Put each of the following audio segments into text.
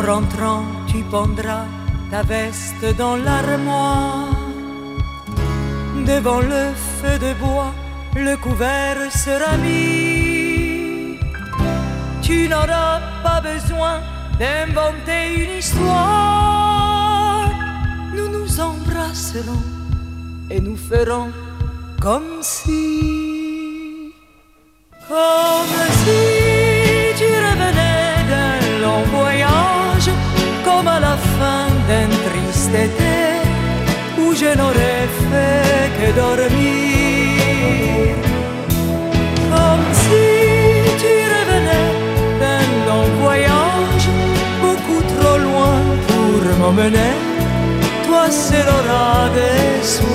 rentrant, tu pendras ta veste dans l'armoire. Devant le feu de bois, le couvert sera mis. Tu n'auras pas besoin d'inventer une histoire. Nous nous embrasserons et nous ferons comme si, comme si dormir. Comme si tu revenais d'un long voyage, beaucoup trop loin pour m'emmener. Toi seul auras des souvenirs.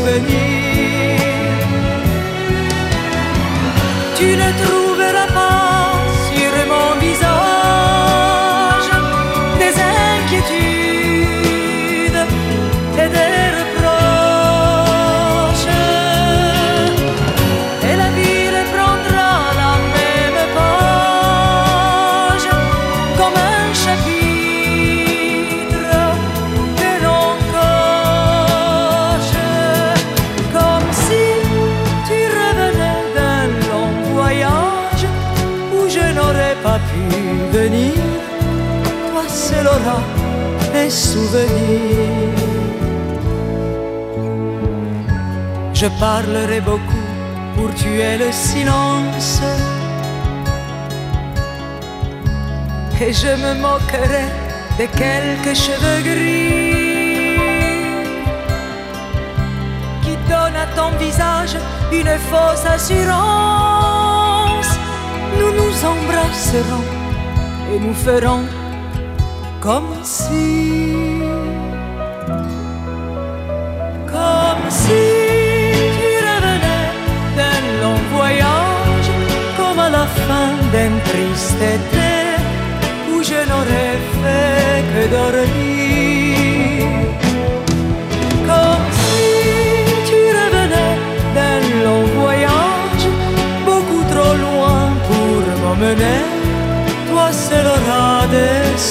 Pu venir. Toi seul. Je parlerai beaucoup pour tuer le silence. Et je me moquerai de quelques cheveux gris qui donnent à ton visage une fausse assurance. Et nous ferons comme si, comme si tu revenais d'un long voyage, comme à la fin d'un triste été où je n'aurais fait que dormir.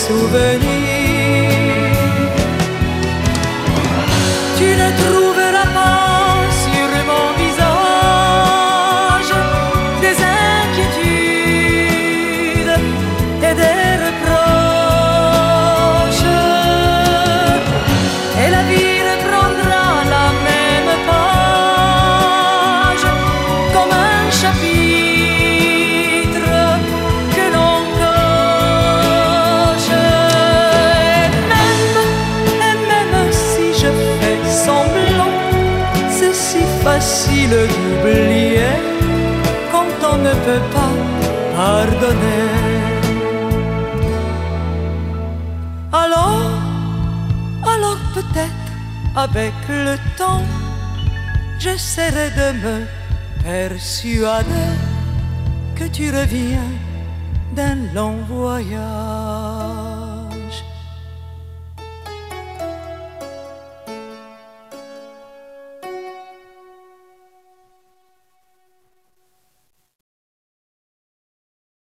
Souvenirs. Facile d'oublier quand on ne peut pas pardonner. Alors, alors peut-être avec le temps, j'essaierai de me persuader que tu reviens d'un long voyage.